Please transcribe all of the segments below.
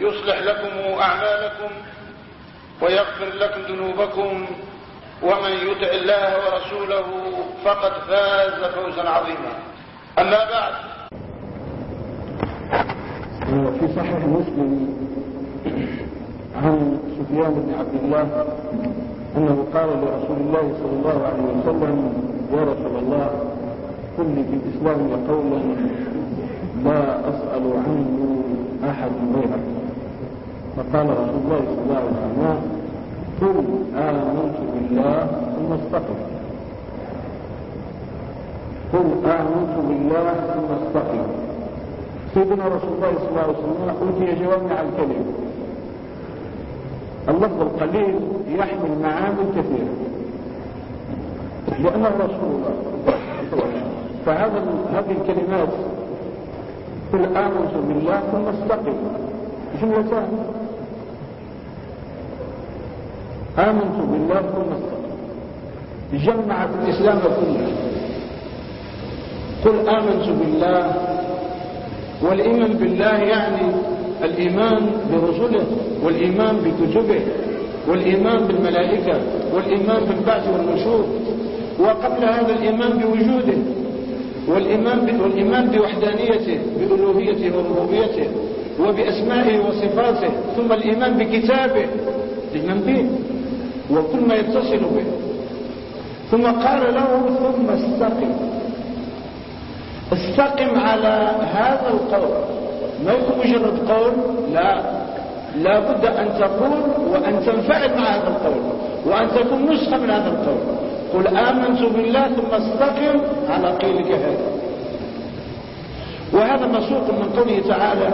يصلح لكم أعمالكم ويغفر لكم ذنوبكم ومن يطع الله ورسوله فقد فاز فوزا عظيما. أما بعد. في صحيح مسلم عن سفيان بن عبد الله أنه قال لرسول الله صلى الله عليه وسلم يا رسول الله قل لي في الإسلام قولا لا أسأل عنه أحد غيرك. فقال رسول الله صلى الله عليه وسلم قل آمنت بالله ثم استقم. قل آمنت بالله ثم استقم. سيدنا رسول الله صلى الله عليه وسلم أوتي جوامع الكلم اللفظ القليل يحمل معاني كثيرة. لأنه رسول الله فهذا هذه الكلمات قل آمنت بالله ثم استقم. جملة ثانية آمنت بالله ثم استقم جمعت الإسلام كله. قل آمنت بالله والإيمان بالله يعني الإيمان برسله والإيمان بكتبه والإيمان بالملائكة والإيمان بالبعث والنشور. وقبل هذا الإيمان بوجوده والإيمان, والإيمان بوحدانيته بألوهيته وربوبيته وبأسمائه وصفاته ثم الإيمان بكتابه. الإيمان به وكل ما يتصل به. ثم قال له ثم استقم. استقم على هذا القول. ما يكون مجرد قول؟ لا. لا بد أن تقول وأن تنفعل مع هذا القول وأن تكون نسخة من هذا القول. قل آمنت بالله ثم استقم على قيلك هذا وهذا مسوق من قوله تعالى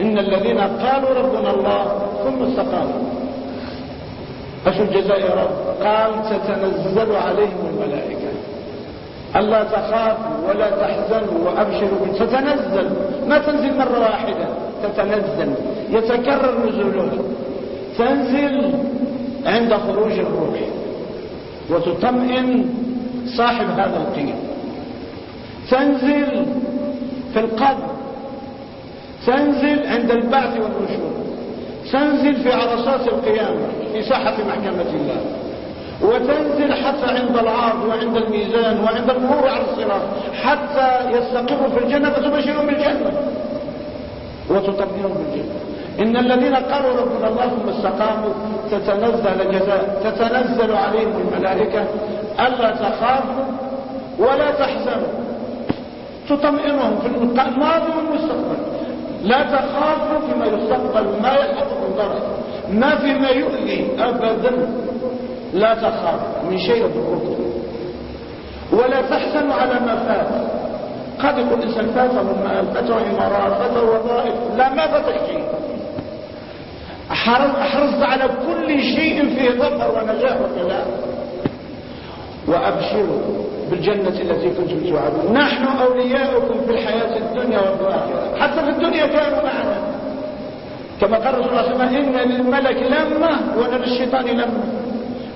إن الذين قالوا ربنا الله ثم استقاموا. أشو الجزاء يا رب. قال تتنزل عليهم الملائكة. ألا تخافوا ولا تحزنوا وأبشروا تتنزل. ما تنزل مرة واحدة. تتنزل. يتكرر نزولها. تنزل عند خروج الروح. وتطمئن صاحب هذا القيم تنزل في القبر تنزل عند البعث والنشور تنزل في عرصات القيامة في ساحة محكمة الله. وتنزل حتى عند العرض وعند الميزان وعند المرور على الصراط حتى يستقروا في الجنة فتبشرهم بالجنة. وتطمئنهم بالجنة. إن الذين قالوا ربنا الله ثم استقاموا تتنزل جزاء تتنزل عليهم الملائكة. ألا تخافوا ولا تحزنوا. تطمئنهم في الماضي والمستقبل. لا تخافوا فيما يستقبل ما يلحقكم ضرر ما فيما يؤذي أبدا. لا تخاف. من شيء يضركم ولا تحزنوا على ما فات. قد يكون الإنسان فاته مال فاته عمارات فاته وظائف. لا ما فاتك شيء. على كل شيء فيه ظفر ونجاح وكلام وأبشروا بالجنة التي كنتم توعدون. نحن أولياؤكم في الحياة الدنيا والآخرة. حتى في الدنيا كانوا معنا. كما قال رسول الله صلى الله عليه وسلم إن للملك لمة وأنا للشيطان لمة.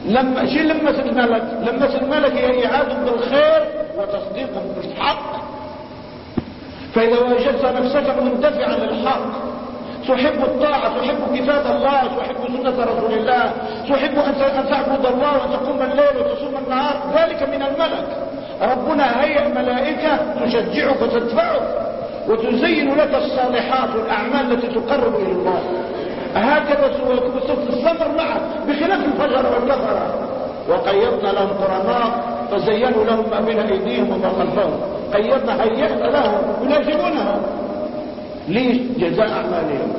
لما شيء لمة الملك؟ لمة الملك هي إعادة بالخير وتصديق بالحق. فإذا وجدت نفسك مندفعا للحق تحب الطاعة تحب كتاب الله تحب سنة رسول الله تحب أن تعبد الله وتقوم الليل وتصوم النهار ذلك من الملك. ربنا هيئ ملائكة تشجعك وتدفعك وتزين لك الصالحات والأعمال التي تقرب إلى الله. هكذا سوف الصبر معه بخلاف الفجر والكفرة وقيضنا لهم قرناء فزينوا لهم ما بين أيديهم وما خلفهم. قيضنا هيئنا لهم يناجمونهم ليش؟ جزاء أعمالهم.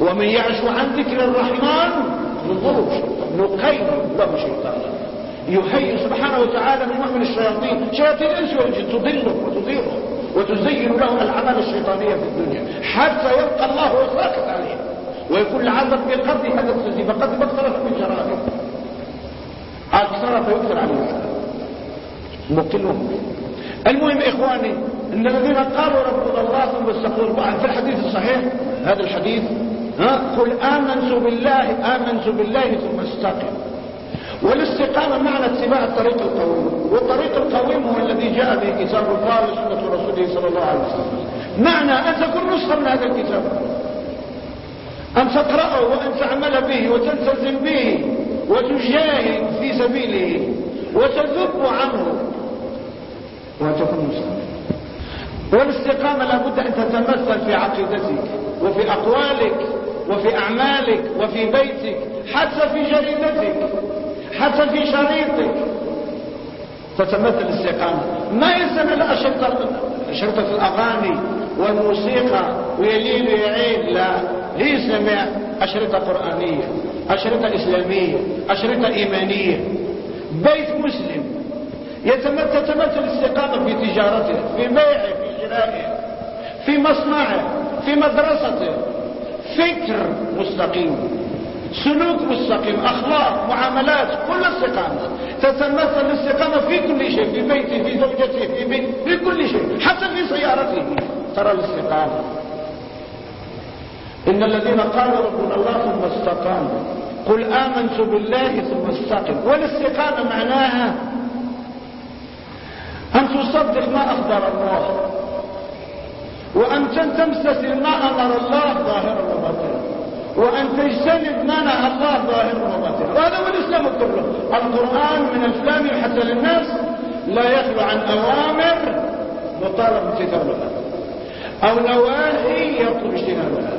ومن يعش عن ذكر الرحمن نضرب نقيم له شيطانا يهيئ سبحانه وتعالى من من الشياطين. شياطين الإنس والجن تضله وتضيره وتزين له الأعمال الشيطانية في الدنيا حتى يبقى الله وساكت عليه ويكون العذاب بقدر هذا التزيين فقد اقترف من جرائم. أكثر فيكثر عليه مبتلهم المهم إخواني إن الذين قالوا ربنا الله ثم استقروا في الحديث الصحيح هذا الحديث ها؟ قل آمنت بالله آمنت بالله ثم استقم والاستقامة معنى اتباع الطريق القويم. والطريق القويم هو الذي جاء به كتاب الله وسنة رسوله صلى الله عليه وسلم. معنى أن تكون نسخة من هذا الكتاب. أن تقرأه وأن تعمل به وتلتزم به وتجاهد في سبيله وتذب عنه. وأن تكون نسخة والاستقامة لابد أن تتمثل في عقيدتك وفي أقوالك وفي أعمالك وفي بيتك حتى في جريدتك. حتى في شريطك تتمثل الاستقامة ما يلزم إلا أشرطة الأغاني والموسيقى ويليل ويعيد. لا. ليسمع أشرطة قرآنية أشرطة إسلامية أشرطة إيمانية. بيت مسلم. يتمثل الاستقامة في تجارته في بيعه في شرائه في مصنعه في مدرسته. فكر مستقيم. سلوك مستقيم أخلاق معاملات كل استقامة. تتمثل الاستقامة في كل شيء في بيته في زوجته في بيته في كل شيء حتى في سيارته ترى الاستقامة. إن الذين قالوا ربنا الله ثم استقاموا قل آمنت بالله ثم استقم. والاستقامة معناها أن تصدق ما أخبر الله وأن تمتثل ما أمر الله ظاهرا وباطنا. وأن تجتنب ما نهى الله ظاهرا وباطنا وهذا هو الإسلام كله القرآن من الفلام حتى للناس لا يخلو عن أوامر مطالب امتثالها أو نواهي يطلب اجتنابها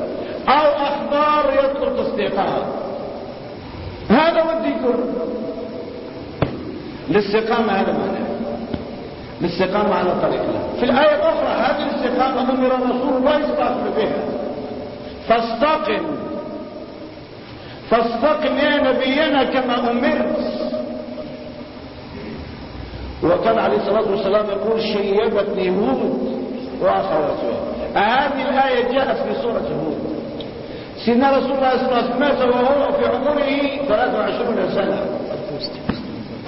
أو أخبار يطلب تصديقها. هذا هو الدين كله. الاستقامة هذا معناه. الاستقامة على طريق الله. في الآية الأخرى هذه الاستقامة أمر رسول الله وسلم بها فاستقم. فاستقم يا نبينا كما أمرت. وكان عليه الصلاة والسلام يقول شيبتني هود وأخواتها هذه الآية جاءت في سورة هود. سيدنا رسول الله صلى الله عليه وسلم مات وهو في عمره 23 سنة.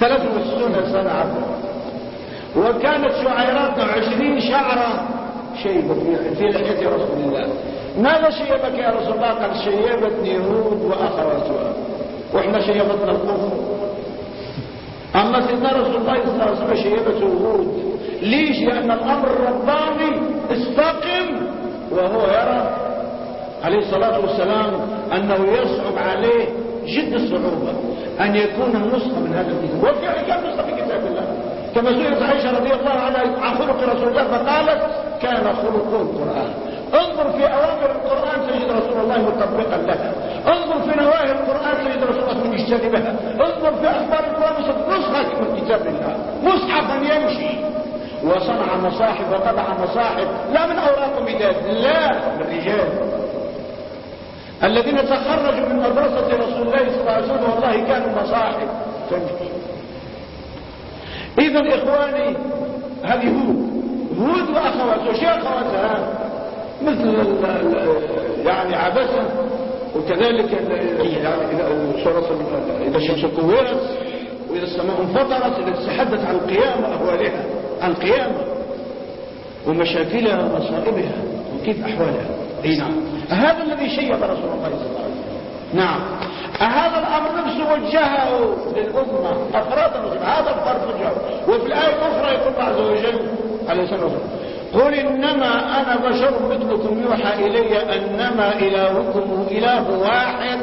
63 سنة عفوا. وكانت شعيراتنا عشرين شعرة شيبة في لحية رسول الله. ماذا شيبك يا رسول الله؟ قال شيبتني هود وأخواتها. وإحنا شيبتنا الكفر أما سيدنا رسول الله صلى الله عليه وسلم شيبته هود. ليش؟ لأن الأمر الرباني استقم وهو يرى عليه الصلاة والسلام أنه يصعب عليه جد الصعوبة أن يكون النسخة من هذا الكتاب وفعلا كان نسخة في كتاب الله. كما سئلت عائشة رضي الله عنها عن خلق رسول الله فقالت كان خلقه القرآن. انظر في أوامر القرآن تجد رسول الله مطبقا لها انظر في نواهي القرآن تجد رسول الله مجتنبها انظر في أخبار القرآن نسخة من كتاب الله. مصحفا يمشي. وصنع مصاحف وطبع مصاحف. لا من أوراق مداد لا من رجال. الذين تخرجوا من مدرسة رسول الله صلى الله عليه وسلم والله كانوا مصاحف تمشي. اذا إخواني هذه هود. هود واخواتها وش اخواتها مثل يعني عبسة وكذلك يعني إذا الشمس كورت وإذا السماء انفطرت إذا تتحدث عن القيامة اهوالها عن القيامة ومشاكلها ومصائبها وكيف أحوالها. اي نعم. هذا الذي شيب رسول الله صلى الله عليه وسلم. نعم. هذا الأمر نفسه وجهه للأمة أفراد هذا الفرد وجهه وفي الآية الأخرى يقول الله عز وجل عليه الصلاة والسلام قل انما أنا بشر مثلكم يوحى الي انما الهكم اله واحد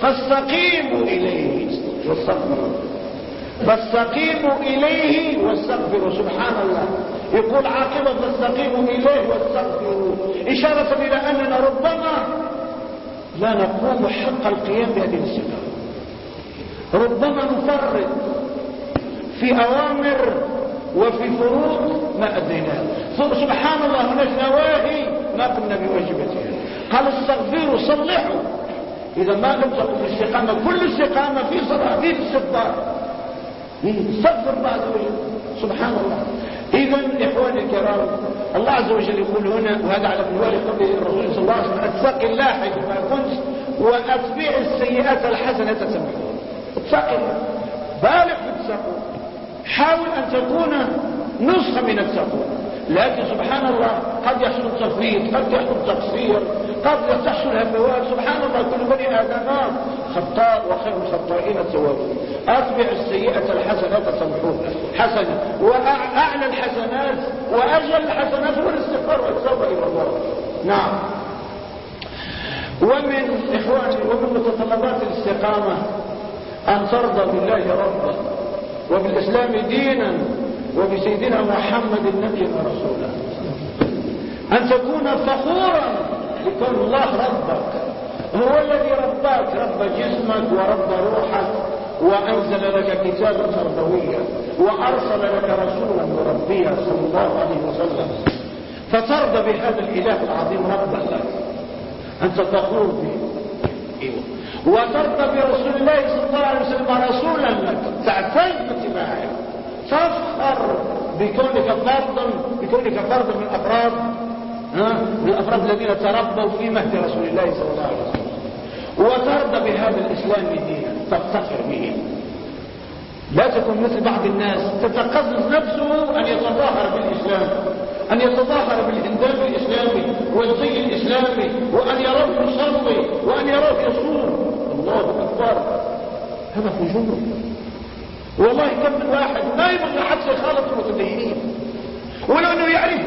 فاستقيموا اليه واستغفروا فاستقيموا اليه واستغفروا. سبحان الله يقول عاقبة فاستقيموا اليه واستغفروا. إشارة إلى أننا ربما لا نقوم حق القيام بهذه الاستقامة ربما نفرط في أوامر وفي فروض ما أديناها سبحان الله هناك نواهي ما قمنا بواجبتها قال استغفروا صلحوا. إذا ما لم تقم الاستقامة كل استقامة في صلاة في استغفار استغفر بعد سبحان الله. إذا إخواني الكرام الله عز وجل يقول هنا وهذا على منوال قول الرسول صلى الله عليه وسلم اتق الله حيثما كنت وأتبع السيئات الحسنة تسمحون اتق الله بالغ في حاول أن تكون نسخة من التقوى لكن سبحان الله قد يحصل تفريط قد يحصل تقصير قد تحصل هفوات سبحان الله كل بني آدم خطاء وخير الخطائين التوابون أتبع السيئة الحسنات تمحوها. حسنة وأعلى الحسنات وأجل الحسنات هو الاستغفار والتوبة إلى الله. نعم. ومن إخواني ومن متطلبات الاستقامة أن ترضى بالله ربا وبالإسلام دينا وبسيدنا محمد النبي ورسوله. أن تكون فخورا بكون الله ربك. هو الذي رباك رب جسمك ورب روحك. وأنزل لك كتابا تربويا وأرسل لك رسولا مربيا صلى الله عليه وسلم. فترضى بهذا الإله العظيم ربا لك أنت تقول به. إيوه. وترضى برسول الله صلى الله عليه وسلم رسولا لك. تعتز باتباعه. تفخر بكونك فردا بكونك فردا من أفراد ها؟ من الافراد الذين تربوا في مهد رسول الله صلى الله عليه وسلم. وترضى بهذا الإسلام دينا تفتخر به. لا تكون مثل بعض الناس تتقزز نفسه أن يتظاهر بالإسلام أن يتظاهر بالهندام الإسلامي والزي الإسلامي وأن يراه يصلي وأن يراه يصوم الله أكبر. هذا فجور. والله كم من واحد ما يبغى حتى يخالط المتدينين. ولو إنه يعرف.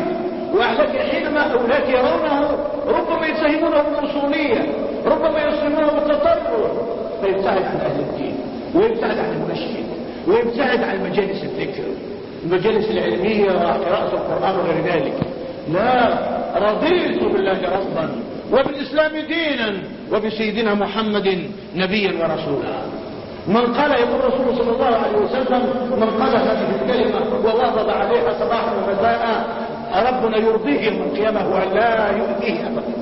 ولكن حينما اولئك يرونه ربما يتهمونه بالاصوليه ربما يصفونه بالتطرف فيبتعد عن أهل الدين ويبتعد عن المسجد ويبتعد عن مجالس الذكر. المجالس العلمية وقراءة القرآن وغير ذلك. لا رضيت بالله ربا وبالإسلام دينا وبسيدنا محمد نبيا ورسولا. من قال يقول الرسول صلى الله عليه وسلم من قال هذه الكلمة وواظب عليها صباحا ومساء ربنا يرضيه يوم القيامة ولا يؤذيه أبدا.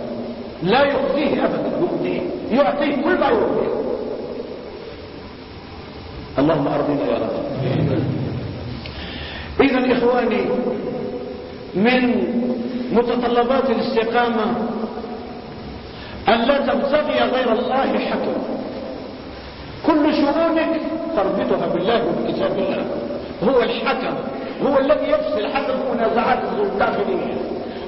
لا يؤذيه أبدا يؤذيه. يعطيه كل ما يؤذيه اللهم أرضنا يا رب. إذا إخواني من متطلبات الاستقامة أن لا تبتغي غير الله حكما. كل شؤونك تربطها بالله وبكتاب الله هو الحكم هو الذي يفصل حسب منازعات الداخلية.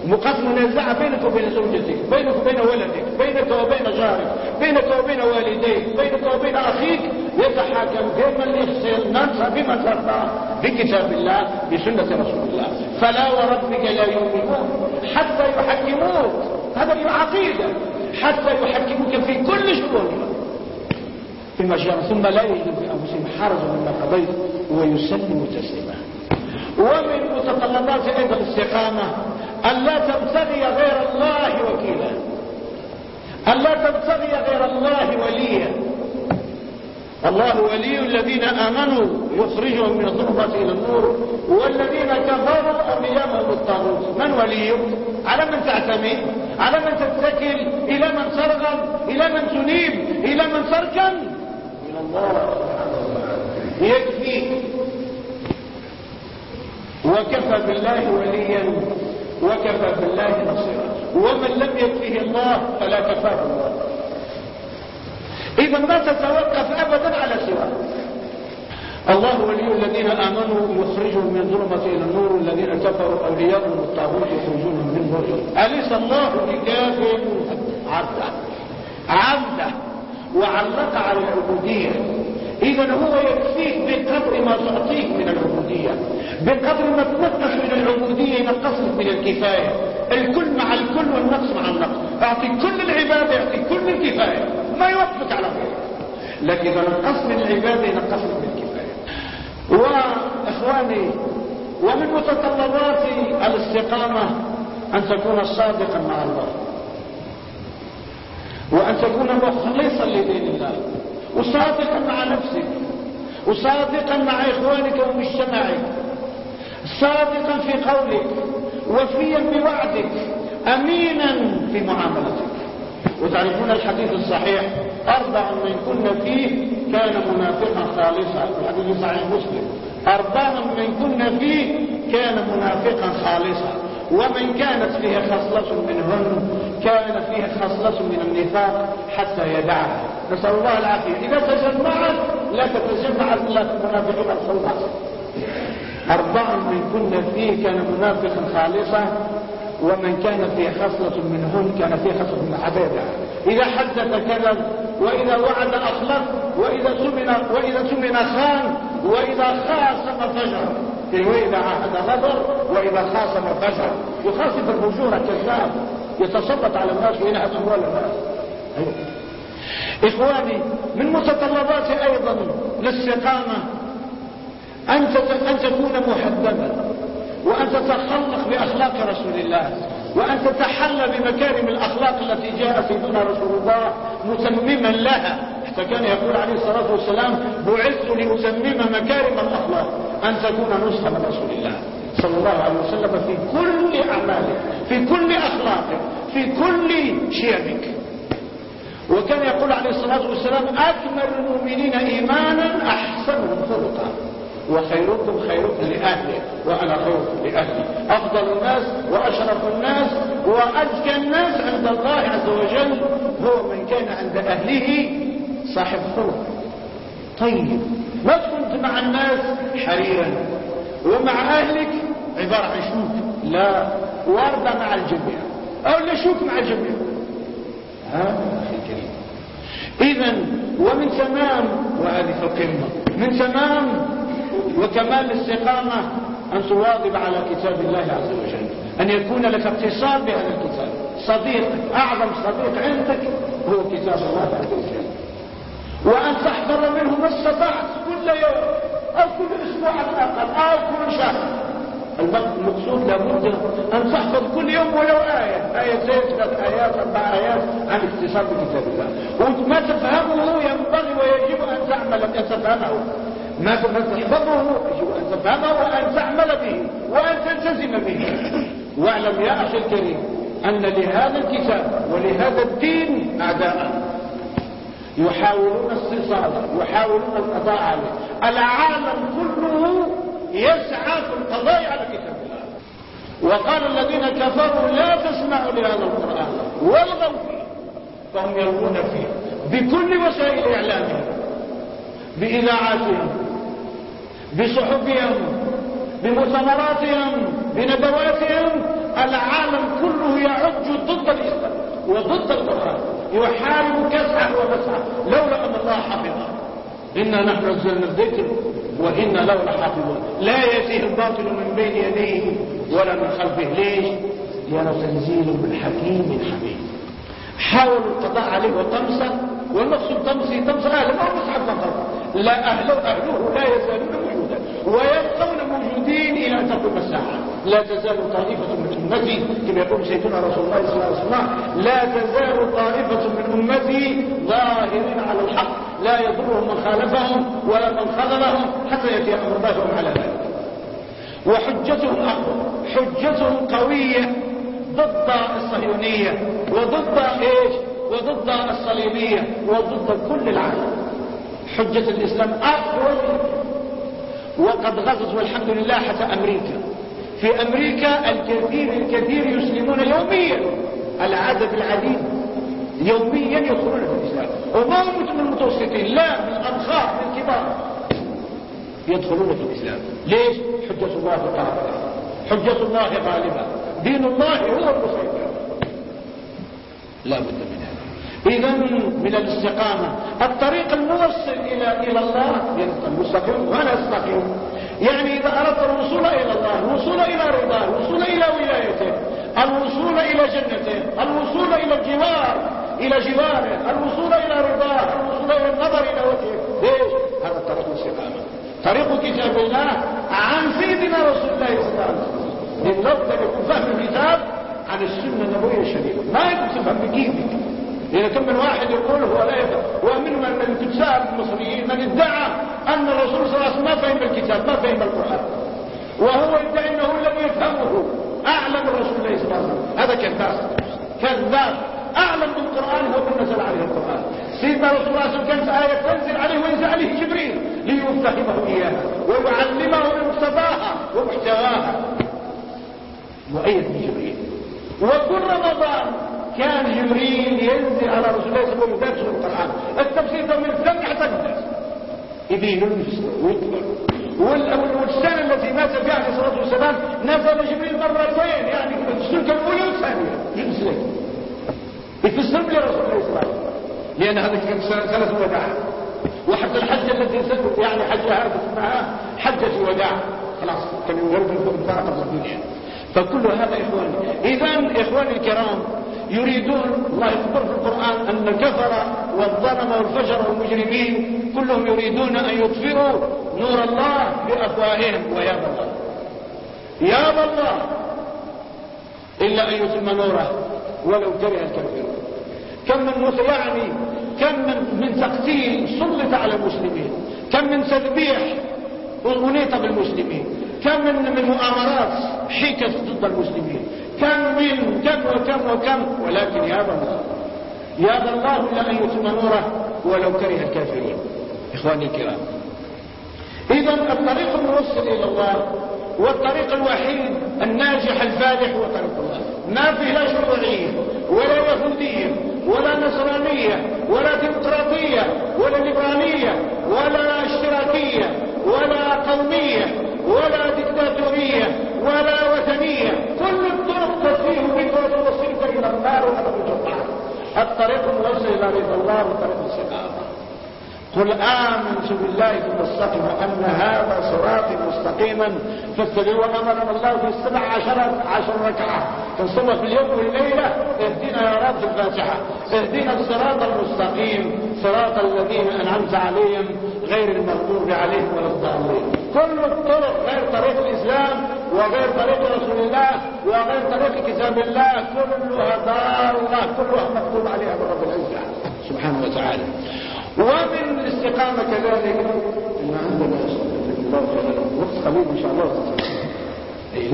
مقاس منازعة بينك وبين زوجتك بينك وبين ولدك بينك وبين جارك بينك وبين والديك بينك وبين أخيك يتحاكم بمن يفصل نفسه بما ترضى بكتاب الله بسنة رسول الله. فلا وربك لا يؤمنون. حتى يحكموك. هذا العقيدة. حتى يحكموك في كل شؤونك. فيما شاء ثم لا يجد في أنفسهم حرج مما قضيت ويسلم تسليما. ومن متطلبات أيضا الاستقامة ألا تبتغي غير الله وكيلا. ألا تبتغي غير الله وليا. الله ولي الذين آمنوا يخرجهم من الظلمات إلى النور والذين كفروا أولياءهم الطاغوت من وليك؟ على من تعتمد على من تتكل؟ إلى من ترغب؟ إلى من تنيب؟ إلى من تركن؟ يكفي. وكفى بالله وليا وكفى بالله نصيرا. ومن لم يكفه الله فلا كفاه الله. إذا ما تتوقف ابدا على سواه. الله ولي الذين آمنوا يخرجهم من ظلمة إلى النور الذين كفروا اولياءهم الطاغوت يخرجونهم من أليس الله بكاف عبده؟ وعلق على العبودية. إذا هو يكفيك بقدر ما تعطيك من العبودية. بقدر ما تنقص من العبودية ينقصك من الكفاية. الكل مع الكل والنقص مع النقص. أعطي كل العبادة يعطي كل الكفاية. ما يوقفك على خير. لكن إذا نقص من العبادة ينقصك من الكفاية. وإخواني ومن متطلبات الاستقامة أن تكون صادقا مع الله. وأن تكون مخلصا لدين الله وصادقا مع نفسك وصادقا مع إخوانك ومجتمعك صادقا في قولك وفيا بوعدك أمينا في معاملتك. وتعرفون الحديث الصحيح أربع من كن فيه كان منافقا خالصا. الحديث صحيح مسلم. أربع من كن فيه كان منافقا خالصا. ومن كانت فيه خصلة منهن كان فيه خصلة من النفاق حتى يدعها. نسأل الله العافية. إذا تجمعت لا تتجمع إلا المنافقين الخلص أربع من كن فيه كان منافقا خالصا ومن كان فيه خصلة منهن كان فيه خصلة من عبادة إذا حدث كذب وإذا وعد أخلف وإذا تمن وإذا تمن خان وإذا خاصم فجر. وإذا عهد غدر وإذا خاصم فجر يخاصم الفجور كذاب يتسلط على الناس وينهب أموال الناس. أيوه. إخواني من متطلبات أيضا للاستقامة أن تكون محدبا وأن تتخلق بأخلاق رسول الله وأن تتحلى بمكارم الأخلاق التي جاء سيدنا رسول الله متمما لها. حتى كان يقول عليه الصلاة والسلام بعثت لأتمم مكارم الأخلاق. أن تكون نسخة من رسول الله صلى الله عليه وسلم في كل أعمالك في كل أخلاقك في كل شيمك وكان يقول عليه الصلاة والسلام أكمل المؤمنين إيمانا أحسنهم خلقا وخيركم خيركم لأهله وأنا خيركم لأهلي. أفضل الناس وأشرف الناس وأزكى الناس عند الله عز وجل. هو من كان عند أهله صاحب خلق طيب ما كنت مع الناس حريرا؟ ومع أهلك؟ عبارة عن شوك. لا وردة مع الجميع. أو لا شوك مع الجميع. ها؟ أخي الكريم. إذا ومن تمام وهذه القمة. من تمام وكمال الاستقامة أن تواظب على كتاب الله عز وجل. أن يكون لك اتصال بهذا الكتاب. صديقك أعظم صديق عندك هو كتاب الله عز وجل. وأن تحضر منه ما استطعت كل يوم أو كل أسبوع على الأقل أو كل شهر. المقصود لابد أن تحفظ كل يوم ولو آية. آيتين ثلاث آيات أربع آيات عن اتصال بكتاب الله. وما تفهمه ينبغي ويجب أن تعمل أن تفهمه ما تحفظه يجب أن تفهمه وأن تعمل به وأن تلتزم به. واعلم يا أخي الكريم أن لهذا الكتاب ولهذا الدين أعداء. يحاولون استصاله يحاولون القضاء عليه. العالم كله يسعى في القضاء على كتاب الله. وقال الذين كفروا لا تسمعوا لهذا القرآن والغوا فيه فهم يلغون فيه. بكل وسائل إعلامهم بإذاعاتهم بصحفهم بمؤتمراتهم بندواتهم العالم كله يعج ضد الإسلام وضد القرآن. يحارب كسعا ومسعا لولا أن الله حفظه إنا نحن نزلنا الذكر وإنا له لحافظون. لا يأتيه الباطل من بين يديه ولا من خلفه. ليش؟ لأنه تنزيل من حكيم حميد. حاولوا القضاء عليه وطمسه والمقصود طمسه طمس أهله. ما فقط لا أهله أهله لا يزالون موجودا ويبقون موجودين إلى أن تقوم الساعة. لا تزال طائفة من أمتي كما يقول سيدنا رسول الله صلى الله عليه وسلم لا تزال طائفة من أمتي ظاهرين على الحق لا يضرهم من خالفهم ولا من خذلهم حتى يأتي أمر على ذلك. وحجتهم أقوى حجتهم قوية ضد الصهيونية وضد إيش؟ وضد الصليبية وضد كل العالم. حجة الإسلام أقوى وقد غزت والحمد لله حتى أمريكا. في أمريكا الكثير الكثير يسلمون يوميا العدد العديد يوميا يدخلون في الإسلام. وما هم من المتوسطين؟ لا من الأبخار من الكبار. يدخلون في الإسلام. ليش؟ حجة الله قائمة. حجة الله غالبة. دين الله هو المسيطر. لا بد من هذا. إذا من الاستقامة. الطريق الموصل إلى إلى الله المستقيم ولا أستقيم. يعني إذا أردت الوصول إلى الله الوصول إلى رضاه الوصول إلى ولايته الوصول إلى جنته الوصول إلى الجوار إلى جواره الوصول إلى رضاه الوصول إلى النظر إلى وجهه. ليش؟ هذا طريق الاستقامة طريق كتاب الله عن سيدنا رسول الله صلى الله عليه وسلم. أن يكون فهم الكتاب عن السنة النبوية الشريفة. ما يكون تفهم بكيفك يعني كم من واحد يقول هو لا يفهم. ومن من كتاب المصريين من ادعى أن الرسول صلى الله عليه وسلم ما فهم الكتاب ما فهم القرآن وهو يدعي أنه لم يفهمه. أعلم الرسول عليه وسلم هذا كذاب. كذاب. أعلم بالقرآن هو من نزل عليه القرآن. سيدنا رسول الله صلى الله عليه وسلم آية تنزل عليه وينزل عليه جبريل ليفهمه إياها ويعلمه مقتضاها ومحتواها مؤيد بجبريل وكل رمضان كان جبريل ينزل على رسول الله صلى الله عليه وسلم يدرس القرآن. التفسير من الفم حتى يبين والسنة التي مات فيها عليه الصلاة والسلام نزل جبريل مرتين يعني السنة الأولى والثانية. ينزل. يفسر لي رسول الله صلى الله عليه وسلم. لأن هذا كان سنة وداع وحتى الحجة التي سنت يعني حجة هذا اسمها حجة وداع خلاص كان يغرب الفرق الدنيا فكل هذا إخواني. إذا إخواني الكرام يريدون الله يخبر في القرآن أن الكفر والظلم والفجر والمجرمين كلهم يريدون أن يطفئوا نور الله بأفواههم. ويابى الله يابى الله إلا أن يتم نوره ولو كره الكافرون. كم من يعني كم من, من تقتيل سلط على المسلمين كم من تذبيح أغنيت بالمسلمين كم من, من مؤامرات حيكت ضد المسلمين كم من كم وكم وكم ولكن يا الله يا الله إلا أن يتم نوره ولو كره الكافرون. إخواني الكرام إذا الطريق الموصل إلى الله والطريق الوحيد الناجح الفالح هو طريق الله. ما فيه لا شرعية ولا يهودية ولا نصرانية ولا ديمقراطية ولا ليبرالية ولا اشتراكية ولا قومية ولا دكتاتورية ولا وثنية. كل الطرق تسير بك وتوصلك إلى النار وتبقى الطريق الموصل إلى رضا الله وطريق السلام. قل آمنت بالله ثم استقم أن هذا صراطي مستقيما. فاتبعوا أمرنا الله في السبع عشرة عشر ركعة. تنصلى في اليوم والليلة اهدنا يا رب الفاتحة. اهدنا الصراط المستقيم. صراط الذين أنعمت عليهم غير المغضوب عليهم ولا الضالين. كل الطرق غير طريق الإسلام وغير طريق رسول الله وغير طريق كتاب الله كلها ضالة كلها مكتوب عليها برب العزة سبحانه وتعالى. ومن الاستقامة كذلك إن عندنا وقت قليل إن شاء الله. إيه،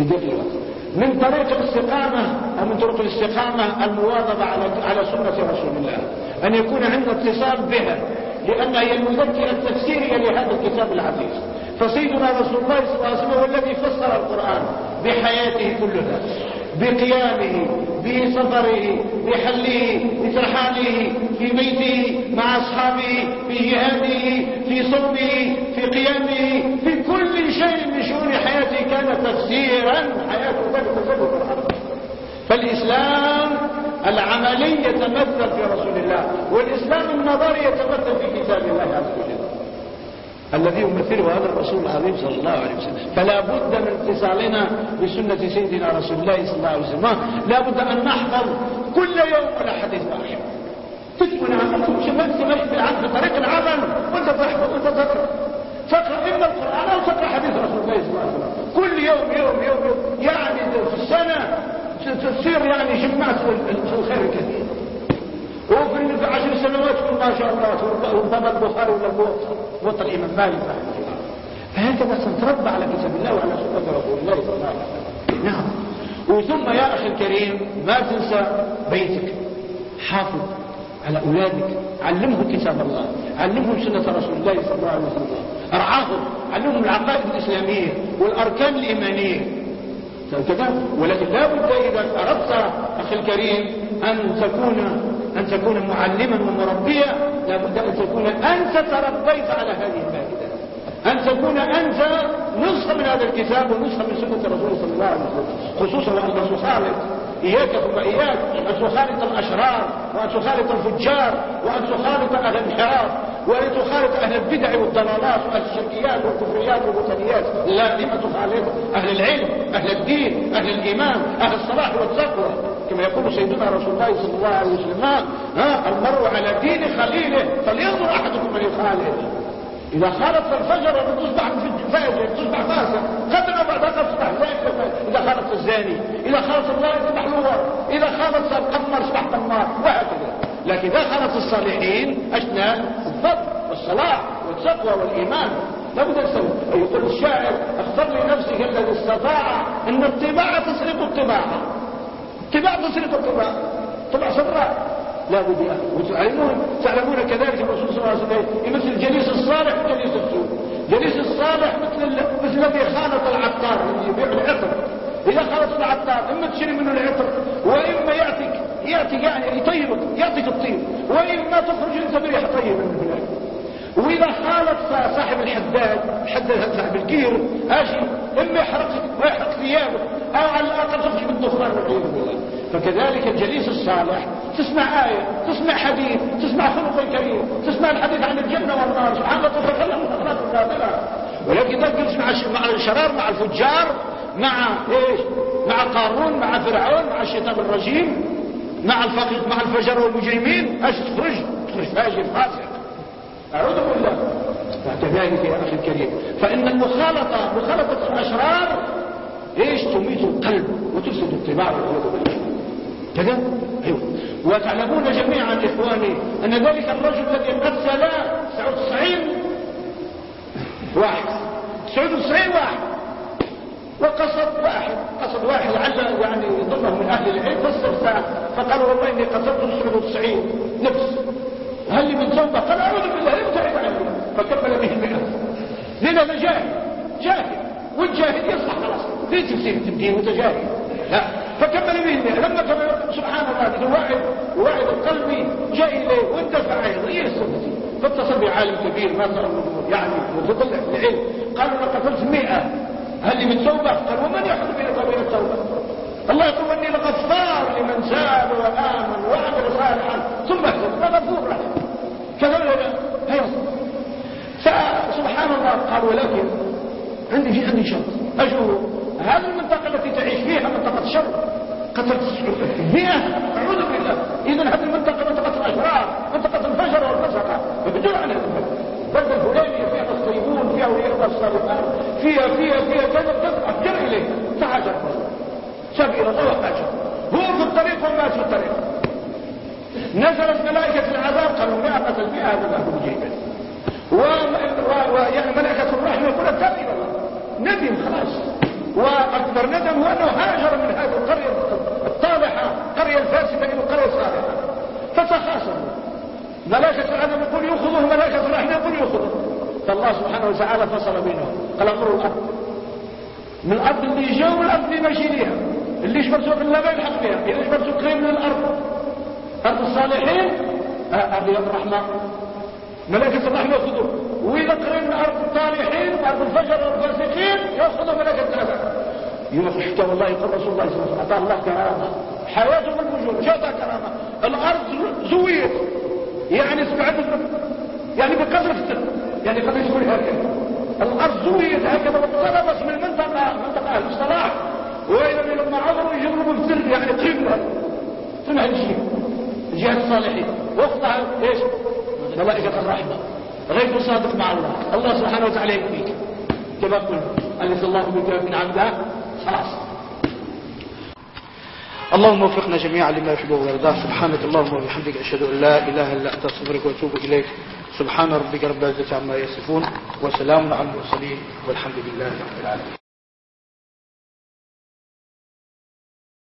من طريق الاستقامة أو من طرق الاستقامة المواظبة على على سنة رسول الله. أن يكون عندنا اتصال بها لأنها هي المذكرة التفسيرية لهذا الكتاب العزيز. فسيدنا رسول الله صلى الله عليه وسلم هو الذي فسر القرآن بحياته كلها بقيامه بسفره بحله بترحاله في بيته مع أصحابه في جهاده في صومه في قيامه في كل شيء من شؤون حياته كان تفسيرا حياته ذلك فالإسلام العملي يتمثل في رسول الله والإسلام النظري يتمثل في كتاب الله عز وجل. الذي يمثله هذا الرسول العظيم صلى الله عليه وسلم. فلا بد من اتصالنا بسنة سيدنا رسول الله صلى الله عليه وسلم. لا بد أن نحفظ كل يوم على حديث واحد. عمل تمشي ماشي في طريق العمل وأنت تحفظ وأنت تقرا تقرأ إما القرآن أو تقرأ حديث رسول الله صلى الله عليه وسلم. كل يوم يوم يوم, يوم. يعني في السنة تصير يعني جمعت الخير الكثير. وفي في عشر سنوات ما شاء الله وانتبه البخاري ولا موطا الإمام مالك رحمه الله. فهكذا سنتربى على كتاب الله وعلى سنة رسول الله صلى الله عليه وسلم. نعم. وثم يا أخي الكريم ما تنسى بيتك. حافظ على أولادك. علمهم كتاب الله. علمهم سنة رسول الله صلى الله عليه وسلم. ارعاهم. علمهم العقائد الإسلامية والأركان الإيمانية. كذا ولكن لا بد إذا أردت أخي الكريم أن تكون أن تكون معلما ومربيا لابد أن تكون أنت تربيت على هذه المائدة أن تكون أنت نسخة من هذا الكتاب ونسخة من سنة الرسول صلى الله عليه وسلم. خصوصا وأن تخالط إياك ثم إياك أن تخالط الأشرار وأن تخالط الفجار وأن تخالط أهل الانحراف وأن تخالط أهل البدع والضلالات وأهل الشركيات والكفريات والوثنيات. لا لما تخالط أهل العلم أهل الدين أهل الإيمان أهل الصلاح والتقوى. كما يقول سيدنا رسول الله صلى الله عليه وسلم ها المرء على دين خليله فلينظر أحدكم من يخالف إذا خالفت الفجر تصبح فاجر تصبح فاسق قبل بعد قد تصبح فاجر إذا خالفت الزاني إذا خالفت الله تصبح نور إذا خالفت القمر تصبح قمار وهكذا. لكن إذا خالط الصالحين أشنا الفضل والصلاح والتقوى والإيمان. لابد أن يقول الشاعر اختر لنفسك الذي استطاع أن الطباعة تسرق الطباعة. الطباعة تسرق الطباعة طبع صدراء لا بد وتعلمون تعلمون. كذلك الرسول صلى الله عليه وسلم يمثل الجليس الصالح وجليس السوء. جليس الصالح مثل مثل الذي خالط العطار يبيع العطر. إذا خالط العطار إما تشتري منه العطر وإما يعطيك يعطيك يعني يطيبك يعطيك الطيب. وإما تخرج أنت بريح طيب من هناك. وإذا خالط صاحب الحداد حداد صاحب الكير أجي اما يحرقك ويحرق ثيابك أو على الأقل تخرج بالدخان والعياذ بالله. فكذلك الجليس الصالح تسمع آية تسمع حديث تسمع خلق كريم تسمع الحديث عن الجنة والنار سبحان الله تتكلم الأخلاق الفاضلة ولكن إذا جلس مع الشرار مع الفجار مع إيش؟ مع قارون مع فرعون مع الشيطان الرجيم مع الفقير مع الفجر والمجرمين. إيش تخرج؟ تخرج فاجر فاسق. أعوذ بالله. وكذلك يا أخي الكريم. فإن المخالطه مخالطة الأشرار إيش؟ تميت القلب وتفسد الطباع والعياذ بالله كذا؟ أيوه. وتعلمون جميعا إخواني أن ذلك الرجل الذي قتل 99 واحد. 99 واحد. وقصد واحد. قصد واحد لعل يعني يضمه من أهل العلم. فاستفتى. فقال والله إني قتلت 99 نفس. هل من توبة؟ قال أعوذ بالله. فكمل به المئة لأن هذا جاهل. جاهل. والجاهل يصلح خلاص. في تفسير الدين وتجاهل لا. فكمل به المئة لما كمل سبحان الله إذا واحد واحد القلب جاء إليه واندفع هي السنة فاتصل بعالم كبير ما صار يعني وفضل العلم. قالوا أنا قتلت 100 هل من توبة؟ قال ومن يحكم إلى قبيل التوبه الله يقول إني لغفار لمن تاب وآمن وعمل صالحا ثم اهتدى. غفور له كذا ولا فسبحان الله قال ولكن عندي في عندي شرط. أجو هذه المنطقة التي تعيش فيها منطقة شر قتلت مئة أعوذ بالله. إذا هذه المنطقة منطقة الأشرار منطقة الفجر والفسقة بدون عنها البلد الفلانية فيها الطيبون فيها ولياء الصالحات فيها فيها فيها كذا كذا. أفجر إليه. تهاجر إلى الله وقاجر هو في الطريق وما في الطريق. نزلت ملائكة العذاب قالوا مئة قتل مئة هذا جيدا ملائكة الرحمة يقول إلى الله. ندم خلاص. وأكبر ندم هو أنه هاجر من هذه القرية الطالحة القرية الفاسدة إلى القرية الصالحة فتخاصموا. ملائكة العذاب يقول يأخذه ملائكة الرحمة يقول يأخذه فالله سبحانه وتعالى فصل بينهم. قال أمروا الأرض من الأرض اللي يجوا من اللي ماشي ليها اللي سوق الله ما يلحق بها اللي يشبر سوق قريب من الأرض. أرض الصالحين. أرض الرحمة. ملائكة الرحمة يأخذوه وإذا قريب من أرض الطالحين أرض الفجر والفاسقين يأخذوا ملائكة العذاب يوم حتى والله يقول رسول الله صلى الله عليه وسلم أعطاه الله كرامة حياته بالوجود جاءتها كرامة. الأرض زويت يعني سبعة يعني بكثرة يعني قد يقول هكذا. الأرض زويت هكذا واقتربت من منطقة منطقة أهل الصلاح وإذا لما عبروا يجربوا بالسر يعني قبلة سمع الشيء جهة الصالحين وقتها إيش؟ ملائكة الرحمة. غير صادق مع الله. الله سبحانه وتعالى يكفيك. قلت أليس الله بك من عبده خلاص. اللهم وفقنا جميعا لما يحبه ويرضاه سبحانك اللهم وبحمدك أشهد أن لا إله إلا أنت أستغفرك وأتوب إليك. سبحان ربك رب العزة عما يصفون وسلام على المرسلين والحمد لله رب العالمين.